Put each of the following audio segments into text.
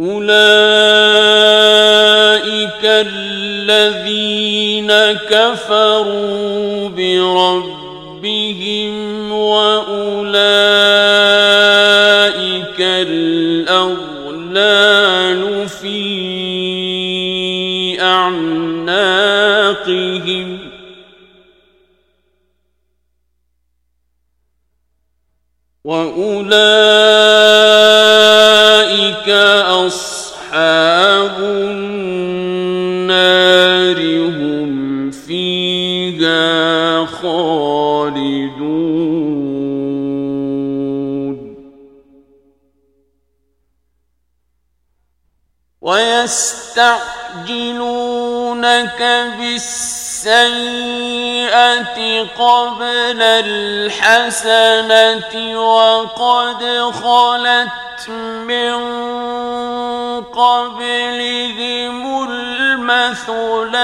أولئك الذين كفروا بربهم وأولئك الأغلال في أعناقهم وأولئك يستعجلونك بالسيئة قبل الحسنة وقد خلت من قبلهم المثلات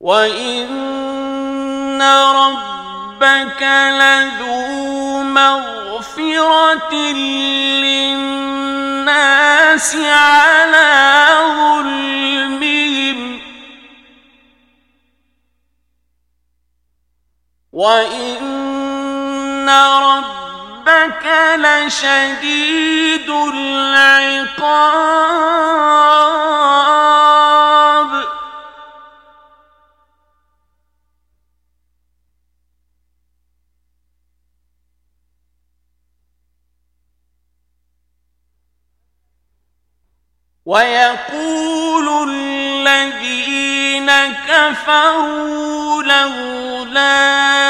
وإن رب ربك لذو مغفرة للناس على ظلمهم. وإن ربك لشديد العقاب ويقول الذين كفروا لولا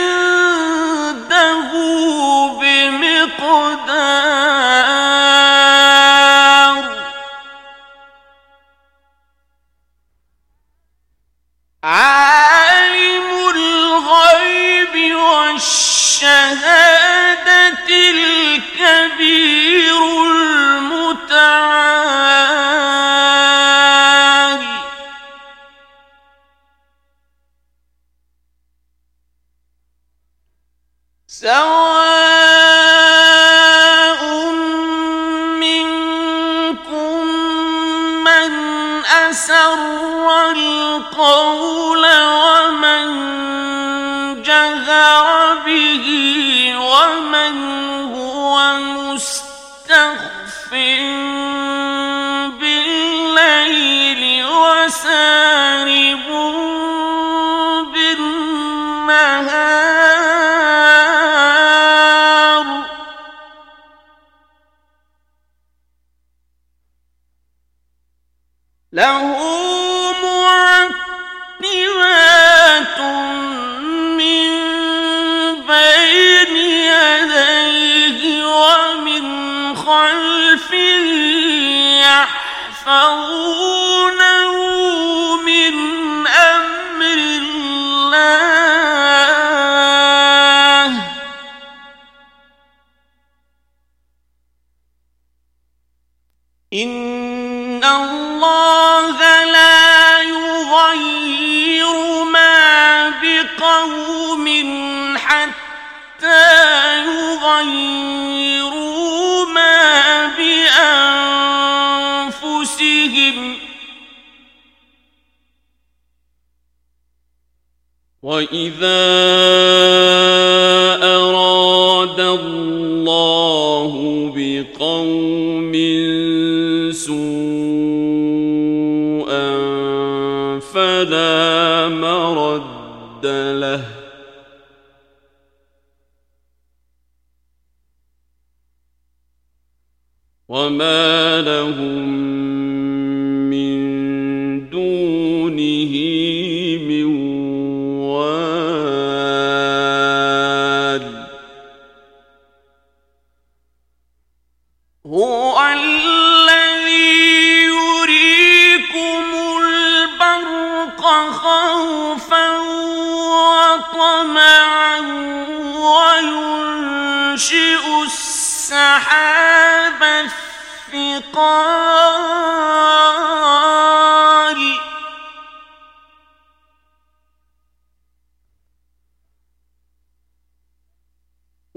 جهر به ومن هو مستخف. ان اللہ لا يغير ما بقوم حتى يغيروا ما بأنفسهم وإذا أراد الله بقوم سوءا فلا مرد له. وما له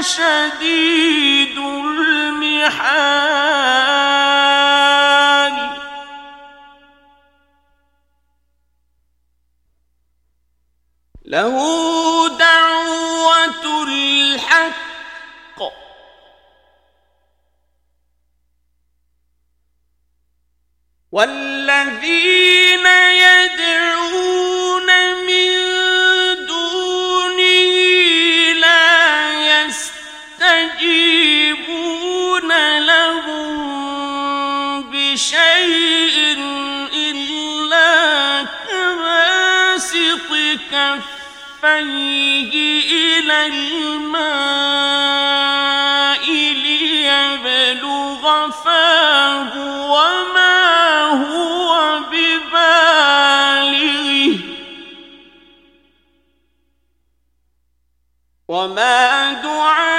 شديد المحال. له كفيه إلى الماء ليبلغ فاه وما هو ببالغه وما دعاه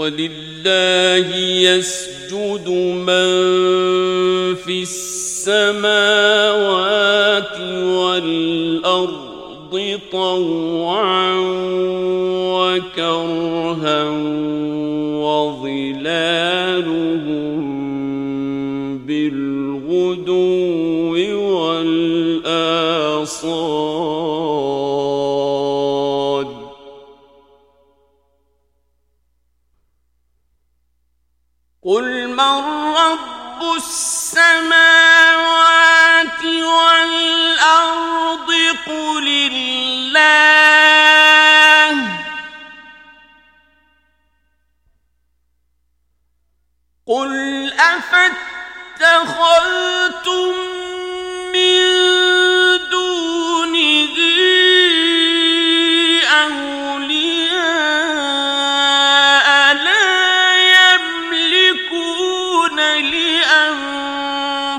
ولله يسجد من في السماوات والأرض طوعا وكرها قل أفتخلتم من دونه أولياء لا يملكون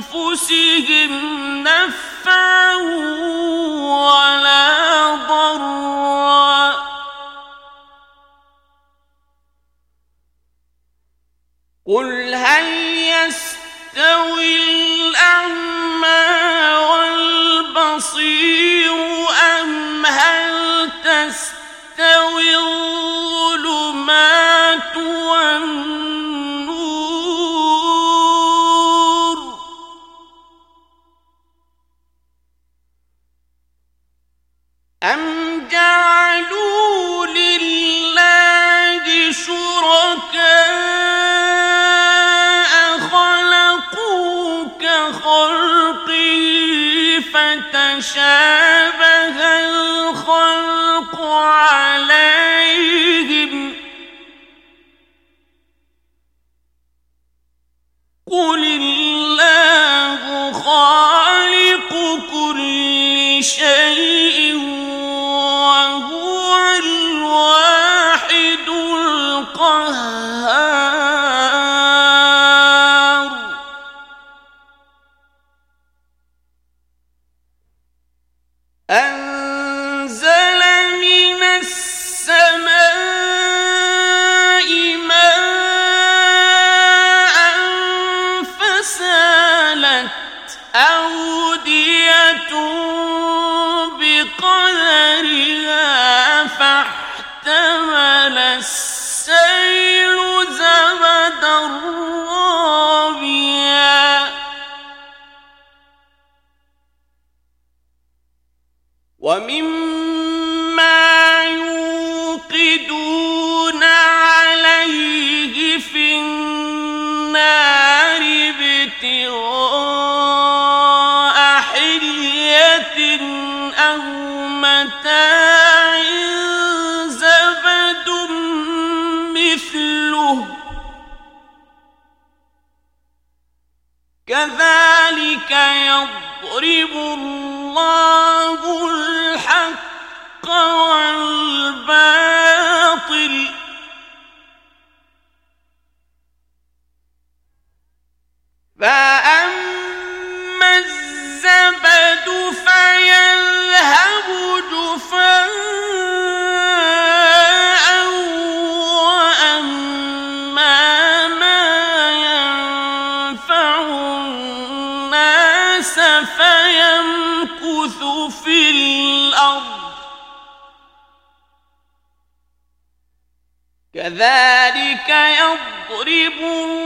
لأنفسهم نفعا ولا ضرا قل والبصير أم هل تستوي شيء ومما يوقدون عليه في النار ابتغاء حلية أو متاع زبد مثله كذلك يضرب